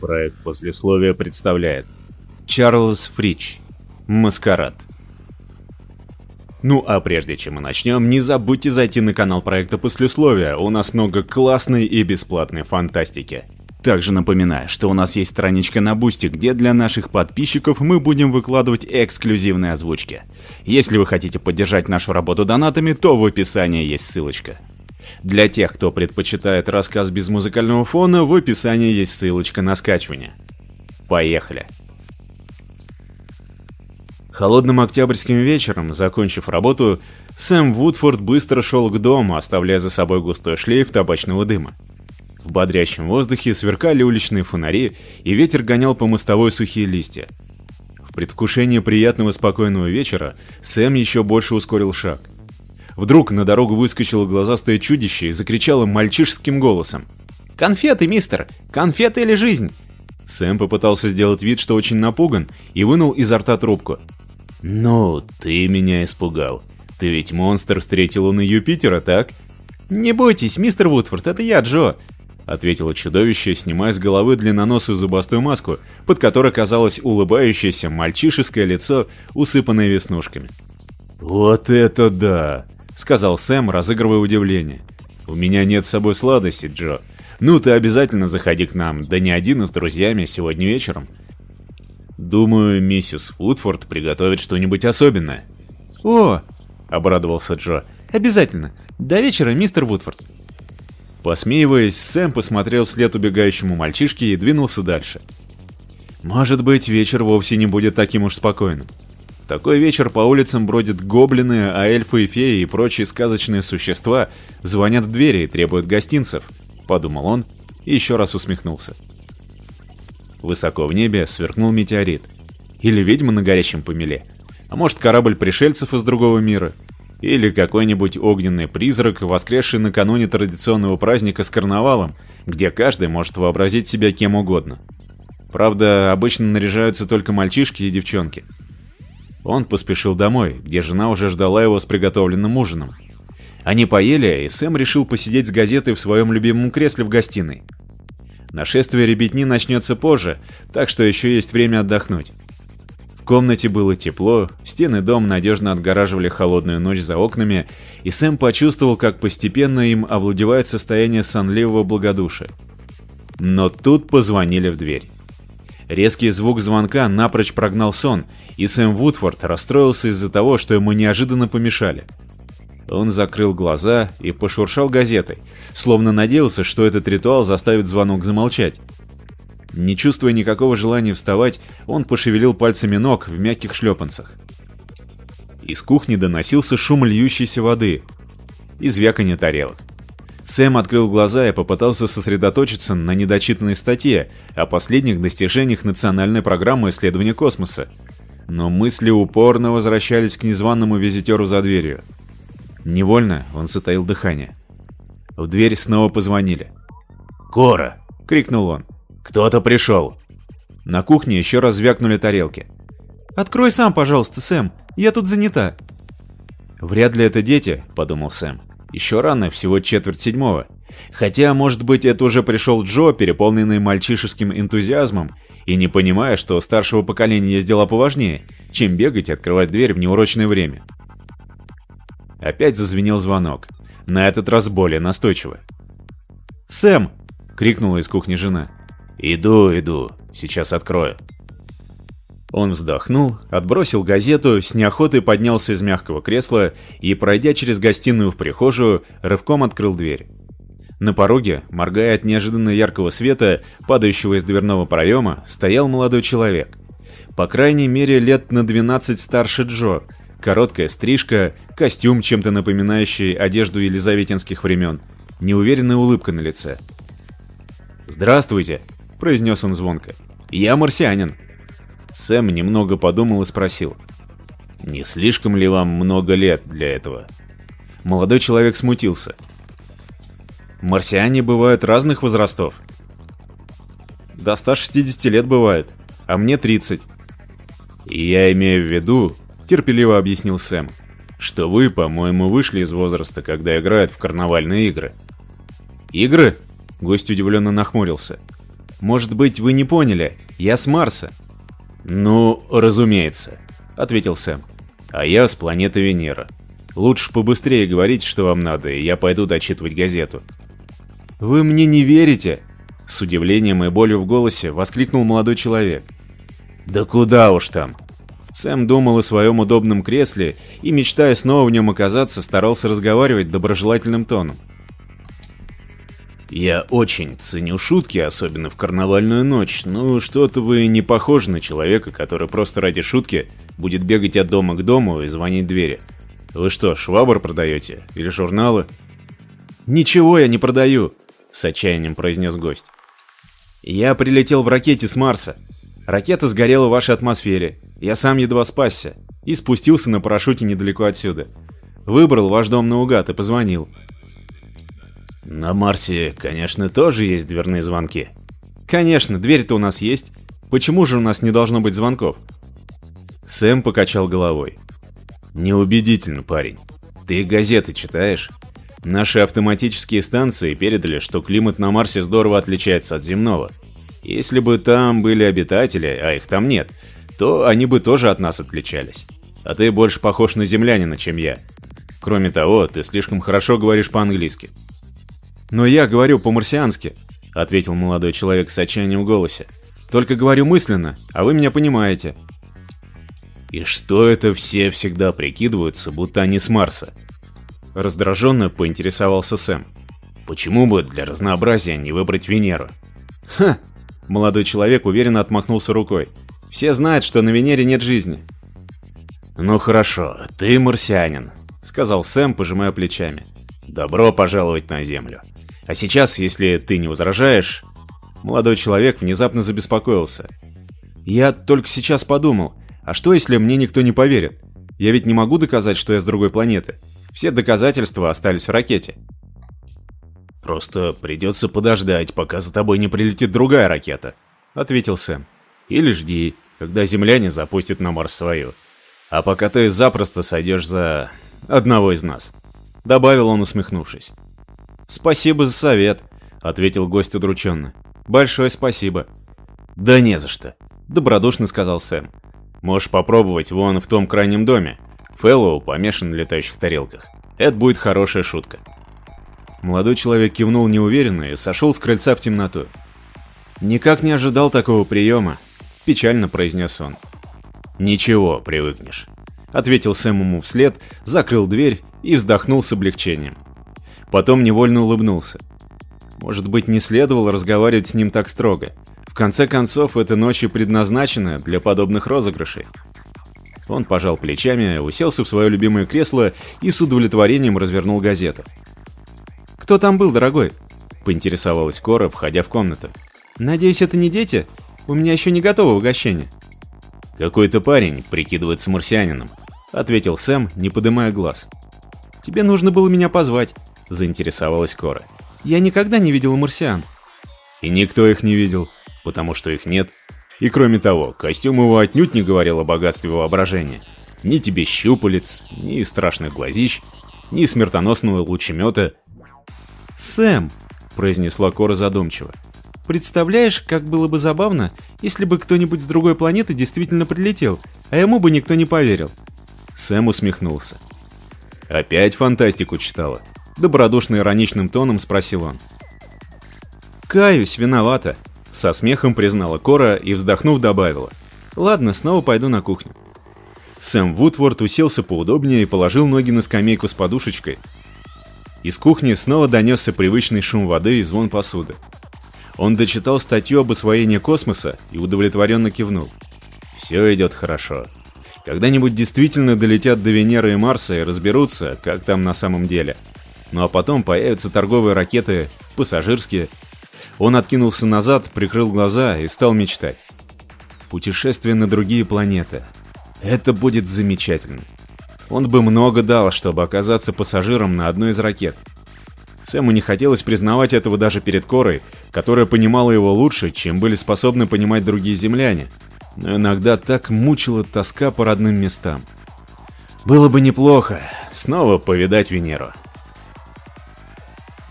Проект послесловия представляет Чарльз Фрич Маскарад ну а прежде чем мы начнем, не забудьте зайти на канал проекта Послесловия, у нас много классной и бесплатной фантастики. Также напоминаю, что у нас есть страничка на Бусти, где для наших подписчиков мы будем выкладывать эксклюзивные озвучки. Если вы хотите поддержать нашу работу донатами, то в описании есть ссылочка. Для тех, кто предпочитает рассказ без музыкального фона, в описании есть ссылочка на скачивание. Поехали! Холодным октябрьским вечером, закончив работу, Сэм Вудфорд быстро шел к дому, оставляя за собой густой шлейф табачного дыма. В бодрящем воздухе сверкали уличные фонари, и ветер гонял по мостовой сухие листья. В предвкушении приятного спокойного вечера Сэм еще больше ускорил шаг. Вдруг на дорогу выскочило глазастое чудище и закричало мальчишеским голосом. «Конфеты, мистер! Конфеты или жизнь?» Сэм попытался сделать вид, что очень напуган, и вынул изо рта трубку. «Ну, ты меня испугал. Ты ведь монстр встретил луны Юпитера, так?» «Не бойтесь, мистер Вудфорд, это я, Джо», — ответило чудовище, снимая с головы длинноносую зубастую маску, под которой казалось улыбающееся мальчишеское лицо, усыпанное веснушками. «Вот это да!» — сказал Сэм, разыгрывая удивление. «У меня нет с собой сладости, Джо. Ну, ты обязательно заходи к нам, да не один, а с друзьями, сегодня вечером. Думаю, миссис Фудфорд приготовит что-нибудь особенное. О, обрадовался Джо. Обязательно. До вечера, мистер Вудфорд. Посмеиваясь, Сэм посмотрел вслед убегающему мальчишке и двинулся дальше. Может быть, вечер вовсе не будет таким уж спокойным. В такой вечер по улицам бродят гоблины, а эльфы и феи и прочие сказочные существа звонят в двери и требуют гостинцев, подумал он и еще раз усмехнулся. Высоко в небе сверкнул метеорит. Или ведьма на горящем помеле. А может корабль пришельцев из другого мира. Или какой-нибудь огненный призрак, воскресший накануне традиционного праздника с карнавалом, где каждый может вообразить себя кем угодно. Правда, обычно наряжаются только мальчишки и девчонки. Он поспешил домой, где жена уже ждала его с приготовленным ужином. Они поели, и Сэм решил посидеть с газетой в своем любимом кресле в гостиной. Нашествие ребятни начнется позже, так что еще есть время отдохнуть. В комнате было тепло, стены дома надежно отгораживали холодную ночь за окнами, и Сэм почувствовал, как постепенно им овладевает состояние сонливого благодушия. Но тут позвонили в дверь. Резкий звук звонка напрочь прогнал сон, и Сэм Вудфорд расстроился из-за того, что ему неожиданно помешали – он закрыл глаза и пошуршал газетой, словно надеялся, что этот ритуал заставит звонок замолчать. Не чувствуя никакого желания вставать, он пошевелил пальцами ног в мягких шлепанцах. Из кухни доносился шум льющейся воды и звяканье тарелок. Сэм открыл глаза и попытался сосредоточиться на недочитанной статье о последних достижениях национальной программы исследования космоса. Но мысли упорно возвращались к незваному визитеру за дверью. Невольно он затаил дыхание. В дверь снова позвонили. «Кора!» — крикнул он. «Кто-то пришел!» На кухне еще раз звякнули тарелки. «Открой сам, пожалуйста, Сэм, я тут занята». «Вряд ли это дети», — подумал Сэм. «Еще рано, всего четверть седьмого. Хотя, может быть, это уже пришел Джо, переполненный мальчишеским энтузиазмом, и не понимая, что старшего поколения есть дела поважнее, чем бегать и открывать дверь в неурочное время. Опять зазвенел звонок. На этот раз более настойчиво. «Сэм!» — крикнула из кухни жена. «Иду, иду. Сейчас открою». Он вздохнул, отбросил газету, с неохотой поднялся из мягкого кресла и, пройдя через гостиную в прихожую, рывком открыл дверь. На пороге, моргая от неожиданно яркого света, падающего из дверного проема, стоял молодой человек. По крайней мере, лет на 12 старше Джо, Короткая стрижка, костюм, чем-то напоминающий одежду елизаветинских времен, неуверенная улыбка на лице. «Здравствуйте», — произнес он звонко. «Я марсианин». Сэм немного подумал и спросил. «Не слишком ли вам много лет для этого?» Молодой человек смутился. «Марсиане бывают разных возрастов». «До 160 лет бывает, а мне 30». «Я имею в виду», — терпеливо объяснил Сэм, «что вы, по-моему, вышли из возраста, когда играют в карнавальные игры». «Игры?» — гость удивленно нахмурился. «Может быть, вы не поняли? Я с Марса». «Ну, разумеется», — ответил Сэм. «А я с планеты Венера. Лучше побыстрее говорить, что вам надо, и я пойду дочитывать газету». «Вы мне не верите?» С удивлением и болью в голосе воскликнул молодой человек. «Да куда уж там!» Сэм думал о своем удобном кресле и, мечтая снова в нем оказаться, старался разговаривать доброжелательным тоном. «Я очень ценю шутки, особенно в карнавальную ночь, но что-то вы не похожи на человека, который просто ради шутки будет бегать от дома к дому и звонить в двери. Вы что, швабр продаете? Или журналы?» «Ничего я не продаю», — с отчаянием произнес гость. «Я прилетел в ракете с Марса. Ракета сгорела в вашей атмосфере. Я сам едва спасся. И спустился на парашюте недалеко отсюда. Выбрал ваш дом наугад и позвонил. На Марсе, конечно, тоже есть дверные звонки. Конечно, дверь-то у нас есть. Почему же у нас не должно быть звонков? Сэм покачал головой. Неубедительно, парень. Ты газеты читаешь? Наши автоматические станции передали, что климат на Марсе здорово отличается от земного. Если бы там были обитатели, а их там нет, то они бы тоже от нас отличались. А ты больше похож на землянина, чем я. Кроме того, ты слишком хорошо говоришь по-английски. «Но я говорю по-марсиански», — ответил молодой человек с отчаянием в голосе. «Только говорю мысленно, а вы меня понимаете». «И что это все всегда прикидываются, будто они с Марса?» Раздраженно поинтересовался Сэм. «Почему бы для разнообразия не выбрать Венеру?» «Ха!» Молодой человек уверенно отмахнулся рукой. «Все знают, что на Венере нет жизни». «Ну хорошо, ты марсианин», — сказал Сэм, пожимая плечами. «Добро пожаловать на Землю. А сейчас, если ты не возражаешь...» Молодой человек внезапно забеспокоился. «Я только сейчас подумал, а что если мне никто не поверит? Я ведь не могу доказать, что я с другой планеты. Все доказательства остались в ракете». «Просто придется подождать, пока за тобой не прилетит другая ракета», — ответил Сэм. «Или жди, когда земляне запустят на Марс свою. А пока ты запросто сойдешь за... одного из нас», — добавил он, усмехнувшись. «Спасибо за совет», — ответил гость удрученно. «Большое спасибо». «Да не за что», — добродушно сказал Сэм. «Можешь попробовать вон в том крайнем доме. Фэллоу помешан на летающих тарелках. Это будет хорошая шутка». Молодой человек кивнул неуверенно и сошел с крыльца в темноту. «Никак не ожидал такого приема», — печально произнес он. «Ничего, привыкнешь», — ответил Сэм ему вслед, закрыл дверь и вздохнул с облегчением. Потом невольно улыбнулся. Может быть, не следовало разговаривать с ним так строго. В конце концов, эта ночь и предназначена для подобных розыгрышей. Он пожал плечами, уселся в свое любимое кресло и с удовлетворением развернул газету. «Кто там был, дорогой?» — поинтересовалась Кора, входя в комнату. «Надеюсь, это не дети? У меня еще не готово угощение». «Какой-то парень прикидывается марсианином», — ответил Сэм, не поднимая глаз. «Тебе нужно было меня позвать заинтересовалась Кора. «Я никогда не видела марсиан». «И никто их не видел, потому что их нет. И кроме того, костюм его отнюдь не говорил о богатстве воображения. Ни тебе щупалец, ни страшных глазищ, ни смертоносного лучемета». «Сэм», — произнесла Кора задумчиво, — «представляешь, как было бы забавно, если бы кто-нибудь с другой планеты действительно прилетел, а ему бы никто не поверил». Сэм усмехнулся. «Опять фантастику читала?» Добродушно-ироничным тоном спросил он. «Каюсь, виновата», — со смехом признала Кора и, вздохнув, добавила. «Ладно, снова пойду на кухню». Сэм Вудворд уселся поудобнее и положил ноги на скамейку с подушечкой. Из кухни снова донесся привычный шум воды и звон посуды. Он дочитал статью об освоении космоса и удовлетворенно кивнул. Все идет хорошо. Когда-нибудь действительно долетят до Венеры и Марса и разберутся, как там на самом деле – ну а потом появятся торговые ракеты, пассажирские. Он откинулся назад, прикрыл глаза и стал мечтать. Путешествие на другие планеты. Это будет замечательно. Он бы много дал, чтобы оказаться пассажиром на одной из ракет. Сэму не хотелось признавать этого даже перед Корой, которая понимала его лучше, чем были способны понимать другие земляне. Но иногда так мучила тоска по родным местам. Было бы неплохо снова повидать Венеру.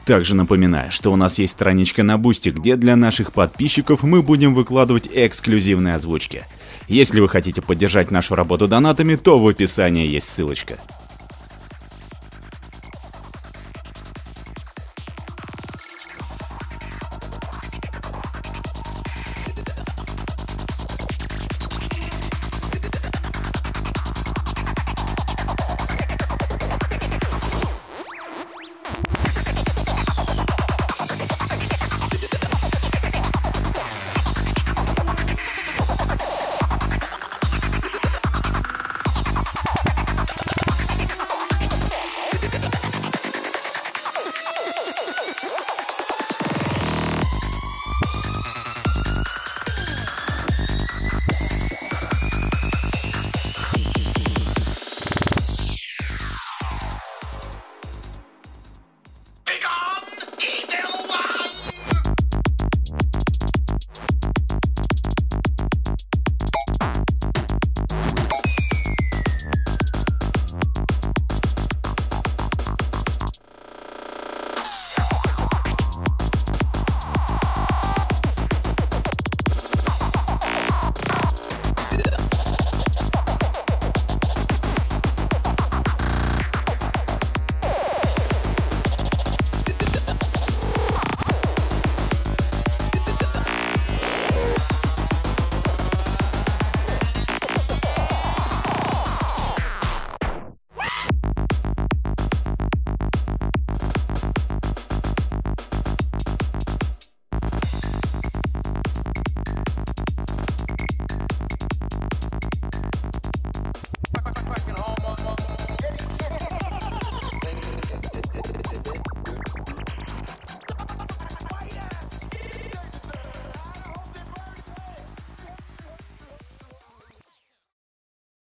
Также напоминаю, что у нас есть страничка на Бусти, где для наших подписчиков мы будем выкладывать эксклюзивные озвучки. Если вы хотите поддержать нашу работу донатами, то в описании есть ссылочка.